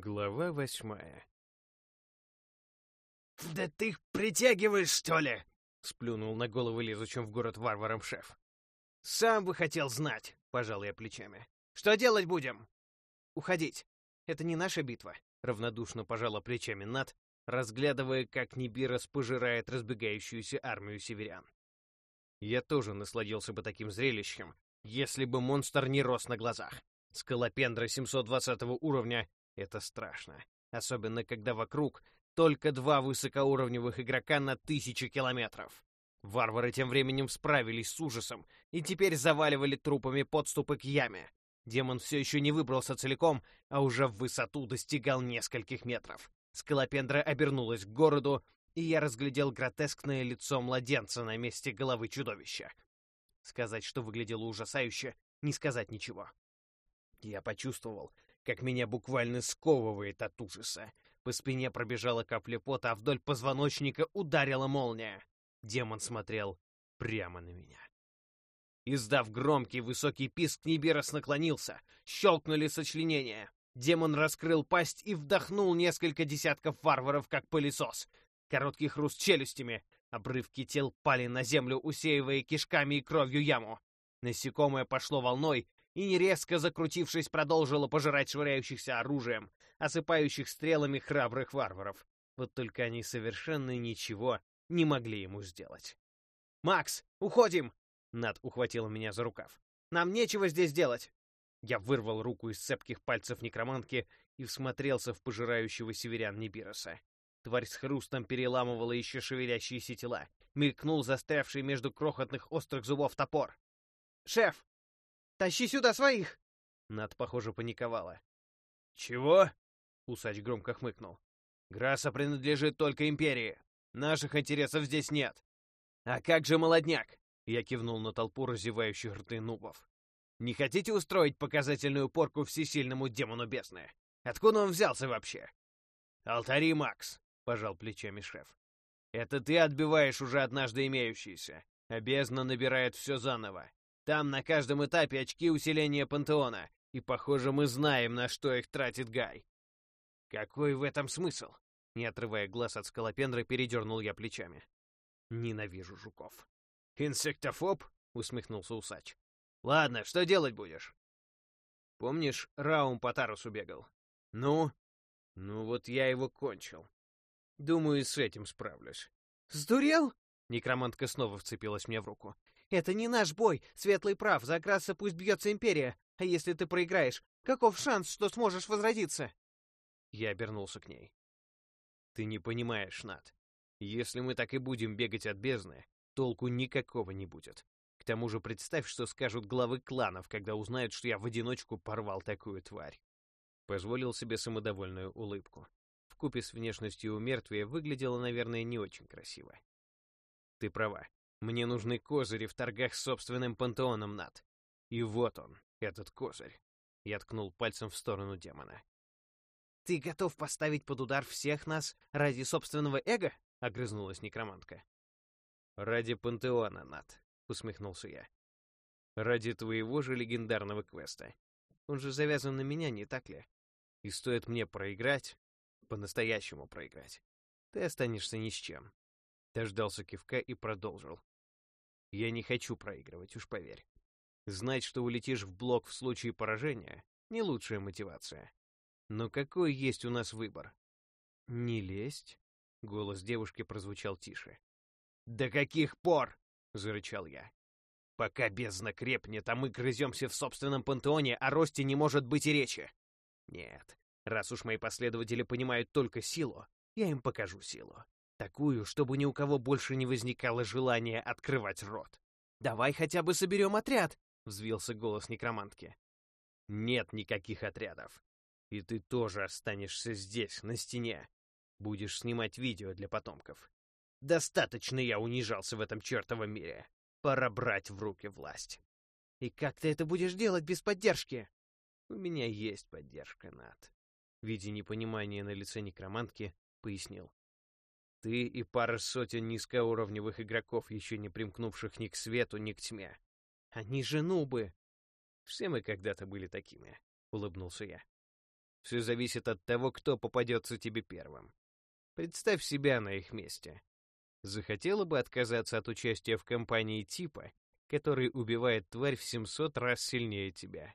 Глава восьмая. «Да ты их притягиваешь, что ли?» — сплюнул на голову лезучим в город варваром шеф. «Сам бы хотел знать», — пожал я плечами. «Что делать будем?» «Уходить. Это не наша битва», — равнодушно пожала плечами Над, разглядывая, как Нибирос пожирает разбегающуюся армию северян. Я тоже насладился бы таким зрелищем, если бы монстр не рос на глазах. Скалопендра 720 уровня это страшно. Особенно, когда вокруг только два высокоуровневых игрока на тысячи километров. Варвары тем временем справились с ужасом и теперь заваливали трупами подступы к яме. Демон все еще не выбрался целиком, а уже в высоту достигал нескольких метров. Скалопендра обернулась к городу, и я разглядел гротескное лицо младенца на месте головы чудовища. Сказать, что выглядело ужасающе, не сказать ничего. Я почувствовал, как меня буквально сковывает от ужаса. По спине пробежала капля пота, а вдоль позвоночника ударила молния. Демон смотрел прямо на меня. Издав громкий высокий писк, Нибирос наклонился. Щелкнули сочленения. Демон раскрыл пасть и вдохнул несколько десятков варваров, как пылесос. Короткий хруст челюстями. Обрывки тел пали на землю, усеивая кишками и кровью яму. Насекомое пошло волной, и, не резко закрутившись, продолжила пожирать швыряющихся оружием, осыпающих стрелами храбрых варваров. Вот только они совершенно ничего не могли ему сделать. «Макс, уходим!» Над ухватила меня за рукав. «Нам нечего здесь делать!» Я вырвал руку из цепких пальцев некромантки и всмотрелся в пожирающего северян Нибироса. Тварь с хрустом переламывала еще шевелящиеся тела. Мелькнул застрявший между крохотных острых зубов топор. «Шеф, Тащи сюда своих!» Над, похоже, паниковала. «Чего?» — усач громко хмыкнул. «Граса принадлежит только Империи. Наших интересов здесь нет». «А как же молодняк?» — я кивнул на толпу разевающих рты нубов. «Не хотите устроить показательную порку всесильному демону бездны? Откуда он взялся вообще?» «Алтари, Макс!» — пожал плечами шеф. «Это ты отбиваешь уже однажды имеющиеся, а бездна набирает все заново. Там на каждом этапе очки усиления пантеона, и, похоже, мы знаем, на что их тратит Гай. Какой в этом смысл? Не отрывая глаз от скалопендры, передернул я плечами. Ненавижу жуков. Инсектофоб? Усмехнулся усач. Ладно, что делать будешь? Помнишь, Раум по Тарусу бегал? Ну? Ну вот я его кончил. Думаю, и с этим справлюсь. Сдурел? Некромантка снова вцепилась мне в руку. Это не наш бой. Светлый прав. За Грасса пусть бьется Империя. А если ты проиграешь, каков шанс, что сможешь возродиться?» Я обернулся к ней. «Ты не понимаешь, Над. Если мы так и будем бегать от бездны, толку никакого не будет. К тому же представь, что скажут главы кланов, когда узнают, что я в одиночку порвал такую тварь». Позволил себе самодовольную улыбку. В купе с внешностью у мертвия выглядело, наверное, не очень красиво. Ты права. Мне нужны козыри в торгах с собственным пантеоном, Над. И вот он, этот козырь. Я ткнул пальцем в сторону демона. «Ты готов поставить под удар всех нас ради собственного эго?» — огрызнулась некромантка. «Ради пантеона, Над», — усмехнулся я. «Ради твоего же легендарного квеста. Он же завязан на меня, не так ли? И стоит мне проиграть, по-настоящему проиграть, ты останешься ни с чем». Дождался кивка и продолжил. Я не хочу проигрывать, уж поверь. Знать, что улетишь в блок в случае поражения — не лучшая мотивация. Но какой есть у нас выбор? «Не лезть?» — голос девушки прозвучал тише. «До каких пор?» — зарычал я. «Пока бездна крепнет, а мы грыземся в собственном пантеоне, о росте не может быть и речи. Нет, раз уж мои последователи понимают только силу, я им покажу силу. Такую, чтобы ни у кого больше не возникало желания открывать рот. «Давай хотя бы соберем отряд!» — взвился голос некромантки. «Нет никаких отрядов. И ты тоже останешься здесь, на стене. Будешь снимать видео для потомков. Достаточно я унижался в этом чертовом мире. Пора брать в руки власть». «И как ты это будешь делать без поддержки?» «У меня есть поддержка, Над». Видя непонимание на лице некромантки, пояснил. Ты и пара сотен низкоуровневых игроков, еще не примкнувших ни к свету, ни к тьме. Они же нубы. Все мы когда-то были такими, — улыбнулся я. Все зависит от того, кто попадется тебе первым. Представь себя на их месте. Захотела бы отказаться от участия в компании типа, который убивает тварь в 700 раз сильнее тебя.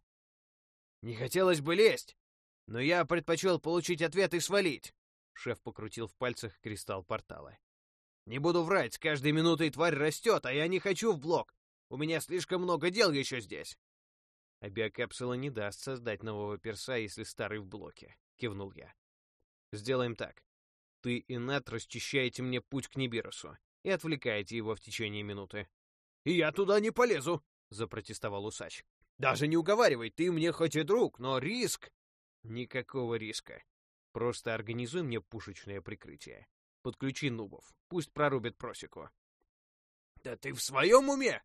Не хотелось бы лезть, но я предпочел получить ответ и свалить. Шеф покрутил в пальцах кристалл портала. Не буду врать, с каждой минутой тварь растет, а я не хочу в блок. У меня слишком много дел еще здесь. А биокапсула не даст создать нового перса, если старый в блоке, кивнул я. Сделаем так. Ты и Нат расчищаете мне путь к Нибирусу и отвлекаете его в течение минуты. «И я туда не полезу!» — запротестовал усач. «Даже не уговаривай, ты мне хоть и друг, но риск...» «Никакого риска. Просто организуй мне пушечное прикрытие. Подключи нубов, пусть прорубят просеку». «Да ты в своем уме?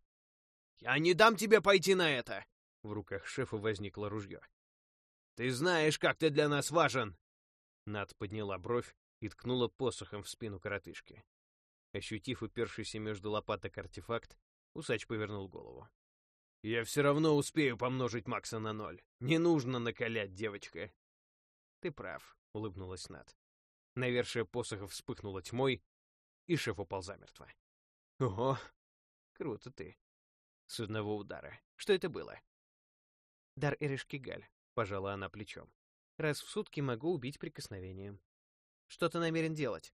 Я не дам тебе пойти на это!» В руках шефа возникло ружье. «Ты знаешь, как ты для нас важен!» Над подняла бровь и ткнула посохом в спину коротышки. Ощутив упершийся между лопаток артефакт, усач повернул голову. «Я все равно успею помножить Макса на ноль. Не нужно накалять, девочка». «Ты прав», — улыбнулась Над. Навершие посоха вспыхнуло тьмой, и шеф упал замертво. «Ого! Круто ты!» С одного удара. Что это было? «Дар Эришкигаль», — пожала она плечом. «Раз в сутки могу убить прикосновением». Что ты намерен делать?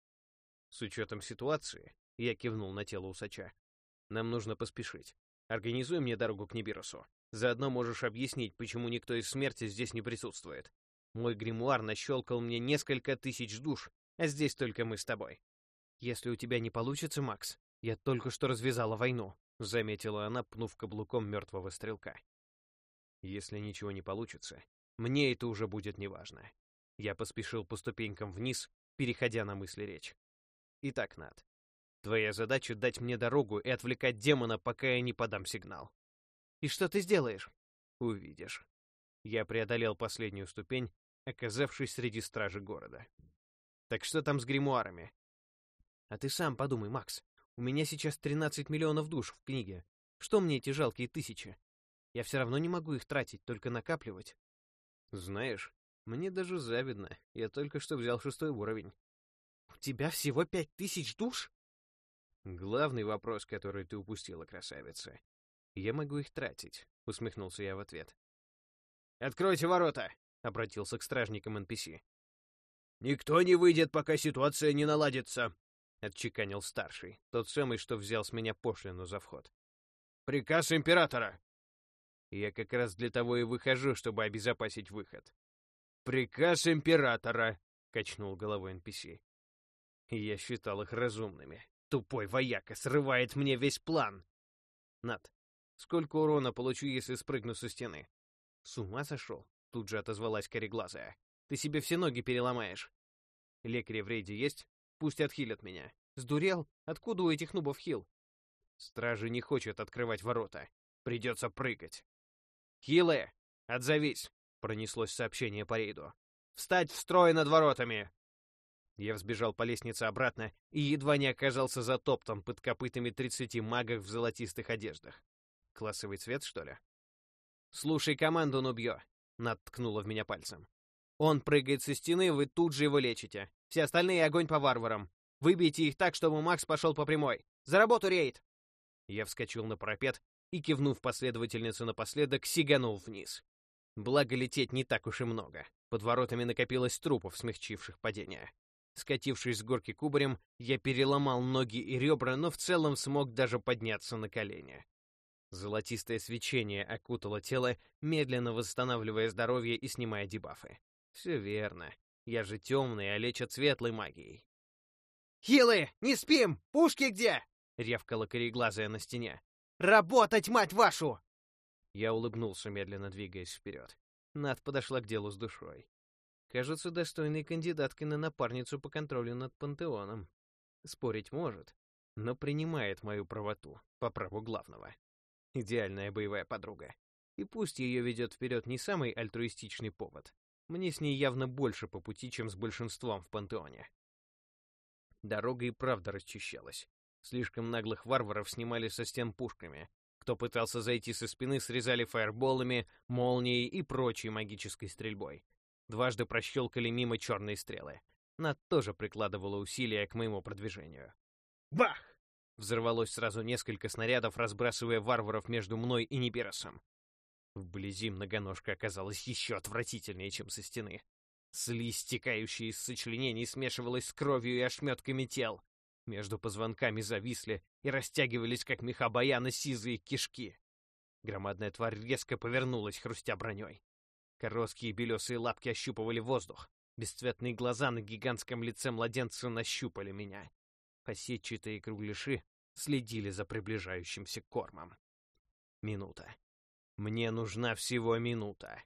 С учетом ситуации, я кивнул на тело усача. Нам нужно поспешить. Организуй мне дорогу к Нибирусу. Заодно можешь объяснить, почему никто из смерти здесь не присутствует. Мой гримуар нащелкал мне несколько тысяч душ, а здесь только мы с тобой. Если у тебя не получится, Макс, я только что развязала войну, заметила она, пнув каблуком мертвого стрелка. Если ничего не получится, мне это уже будет неважно. Я поспешил по ступенькам вниз, переходя на мысли речь. Итак, Над, твоя задача — дать мне дорогу и отвлекать демона, пока я не подам сигнал. И что ты сделаешь? Увидишь. Я преодолел последнюю ступень, оказавшись среди стражи города. Так что там с гримуарами? А ты сам подумай, Макс. У меня сейчас 13 миллионов душ в книге. Что мне эти жалкие тысячи? Я все равно не могу их тратить, только накапливать. Знаешь, мне даже завидно. Я только что взял шестой уровень. У тебя всего пять тысяч душ? Главный вопрос, который ты упустила, красавица. Я могу их тратить, усмехнулся я в ответ. Откройте ворота, обратился к стражникам NPC. Никто не выйдет, пока ситуация не наладится, отчеканил старший, тот самый, что взял с меня пошлину за вход. Приказ императора. Я как раз для того и выхожу, чтобы обезопасить выход. «Приказ императора», — качнул головой NPC. Я считал их разумными. Тупой вояка срывает мне весь план. Над, сколько урона получу, если спрыгну со стены? С ума сошел? Тут же отозвалась кореглазая. Ты себе все ноги переломаешь. Лекари в рейде есть? Пусть отхилят меня. Сдурел? Откуда у этих нубов хил? Стражи не хочет открывать ворота. Придется прыгать. Хилы, отзовись пронеслось сообщение по рейду. «Встать в строй над воротами!» Я взбежал по лестнице обратно и едва не оказался затоптан под копытами тридцати магов в золотистых одеждах. Классовый цвет, что ли? «Слушай команду, Нубьё!» — Над ткнула в меня пальцем. «Он прыгает со стены, вы тут же его лечите. Все остальные огонь по варварам. Выбейте их так, чтобы Макс пошел по прямой. За работу, рейд!» Я вскочил на парапет и, кивнув последовательницу напоследок, сиганул вниз. Благо лететь не так уж и много. Под воротами накопилось трупов, смягчивших падение. Скатившись с горки кубарем, я переломал ноги и ребра, но в целом смог даже подняться на колени. Золотистое свечение окутало тело, медленно восстанавливая здоровье и снимая дебафы. Все верно. Я же темный, а лечат светлой магией. «Хилы, не спим! Пушки где?» — ревкала кореглазая на стене. «Работать, мать вашу!» Я улыбнулся, медленно двигаясь вперед. Над подошла к делу с душой. Кажется, достойной кандидаткой на напарницу по контролю над пантеоном. Спорить может, но принимает мою правоту по праву главного. Идеальная боевая подруга. И пусть ее ведет вперед не самый альтруистичный повод, мне с ней явно больше по пути, чем с большинством в пантеоне. Дорога и правда расчищалась. Слишком наглых варваров снимали со стен пушками, кто пытался зайти со спины, срезали фаерболами, молнией и прочей магической стрельбой. Дважды прощелкали мимо черные стрелы. Над тоже прикладывала усилия к моему продвижению. Бах! Взорвалось сразу несколько снарядов, разбрасывая варваров между мной и Нибиросом. Вблизи многоножка оказалась еще отвратительнее, чем со стены. Слизь, стекающая из сочленений, смешивалась с кровью и ошметками тел. Между позвонками зависли и растягивались, как меха баяна, сизые кишки. Громадная тварь резко повернулась, хрустя броней. Короткие белесые лапки ощупывали воздух. Бесцветные глаза на гигантском лице младенца нащупали меня. Посетчатые кругляши следили за приближающимся кормом. Минута. Мне нужна всего минута.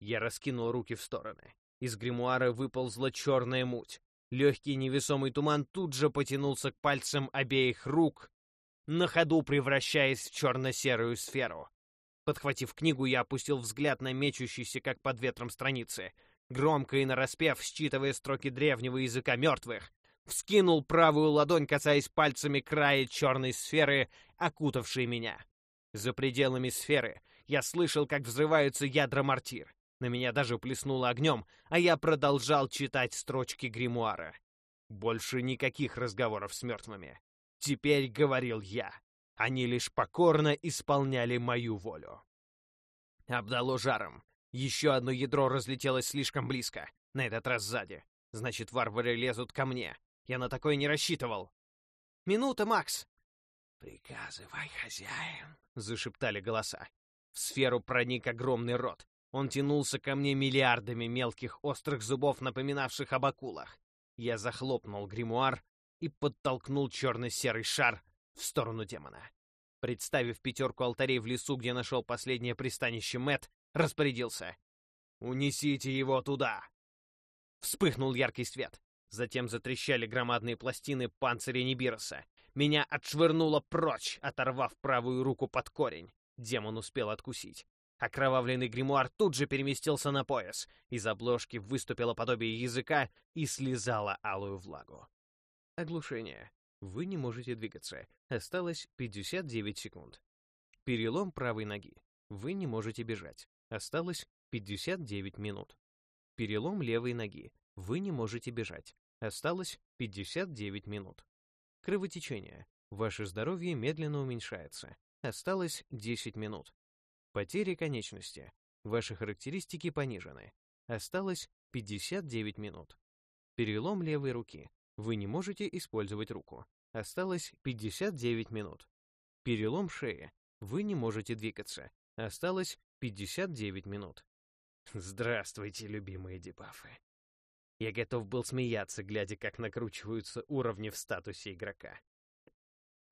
Я раскинул руки в стороны. Из гримуара выползла черная муть. Легкий невесомый туман тут же потянулся к пальцам обеих рук, на ходу превращаясь в черно-серую сферу. Подхватив книгу, я опустил взгляд на мечущийся, как под ветром, страницы. Громко и нараспев, считывая строки древнего языка мертвых, вскинул правую ладонь, касаясь пальцами края черной сферы, окутавшей меня. За пределами сферы я слышал, как взрываются ядра мортир. На меня даже плеснуло огнем, а я продолжал читать строчки гримуара. Больше никаких разговоров с мертвыми. Теперь говорил я. Они лишь покорно исполняли мою волю. Обдало жаром. Еще одно ядро разлетелось слишком близко. На этот раз сзади. Значит, варвары лезут ко мне. Я на такое не рассчитывал. «Минута, Макс!» «Приказывай, хозяин!» — зашептали голоса. В сферу проник огромный рот. Он тянулся ко мне миллиардами мелких острых зубов, напоминавших об акулах. Я захлопнул гримуар и подтолкнул черно-серый шар в сторону демона. Представив пятерку алтарей в лесу, где нашел последнее пристанище Мэт, распорядился. «Унесите его туда!» Вспыхнул яркий свет. Затем затрещали громадные пластины панциря Нибироса. Меня отшвырнуло прочь, оторвав правую руку под корень. Демон успел откусить. Окровавленный гримуар тут же переместился на пояс. Из обложки выступило подобие языка и слезало алую влагу. Оглушение. Вы не можете двигаться. Осталось 59 секунд. Перелом правой ноги. Вы не можете бежать. Осталось 59 минут. Перелом левой ноги. Вы не можете бежать. Осталось 59 минут. Кровотечение. Ваше здоровье медленно уменьшается. Осталось 10 минут. Потери конечности. Ваши характеристики понижены. Осталось 59 минут. Перелом левой руки. Вы не можете использовать руку. Осталось 59 минут. Перелом шеи. Вы не можете двигаться. Осталось 59 минут. Здравствуйте, любимые дебафы. Я готов был смеяться, глядя, как накручиваются уровни в статусе игрока.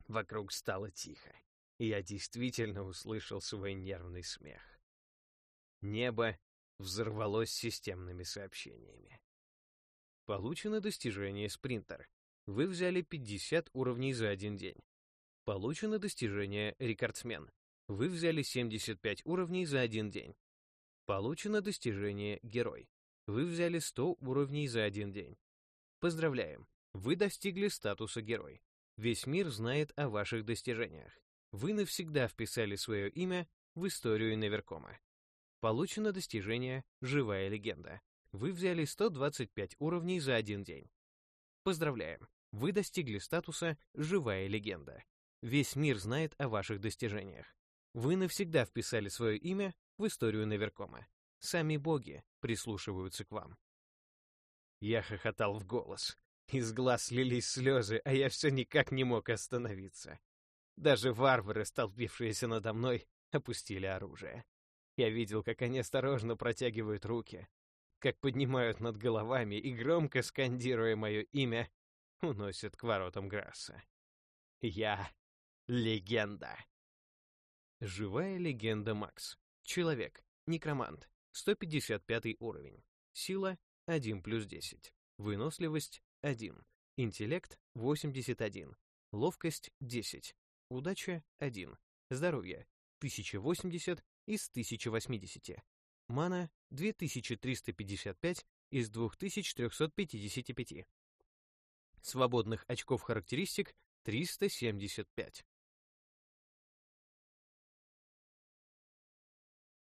Вокруг стало тихо и я действительно услышал свой нервный смех. Небо взорвалось системными сообщениями. Получено достижение «Спринтер». Вы взяли 50 уровней за один день. Получено достижение «Рекордсмен». Вы взяли 75 уровней за один день. Получено достижение «Герой». Вы взяли 100 уровней за один день. Поздравляем! Вы достигли статуса «Герой». Весь мир знает о ваших достижениях вы навсегда вписали свое имя в историю Неверкома. Получено достижение «Живая легенда». Вы взяли 125 уровней за один день. Поздравляем! Вы достигли статуса «Живая легенда». Весь мир знает о ваших достижениях. Вы навсегда вписали свое имя в историю Неверкома. Сами боги прислушиваются к вам. Я хохотал в голос. Из глаз лились слезы, а я все никак не мог остановиться. Даже варвары, столпившиеся надо мной, опустили оружие. Я видел, как они осторожно протягивают руки, как поднимают над головами и, громко скандируя мое имя, уносят к воротам Грасса. Я — легенда. Живая легенда Макс. Человек. Некромант. 155 уровень. Сила — 1 плюс 10. Выносливость — 1. Интеллект — 81. Ловкость — 10. Удача — 1. Здоровье — 1080 из 1080. Мана — 2355 из 2355. Свободных очков характеристик — 375.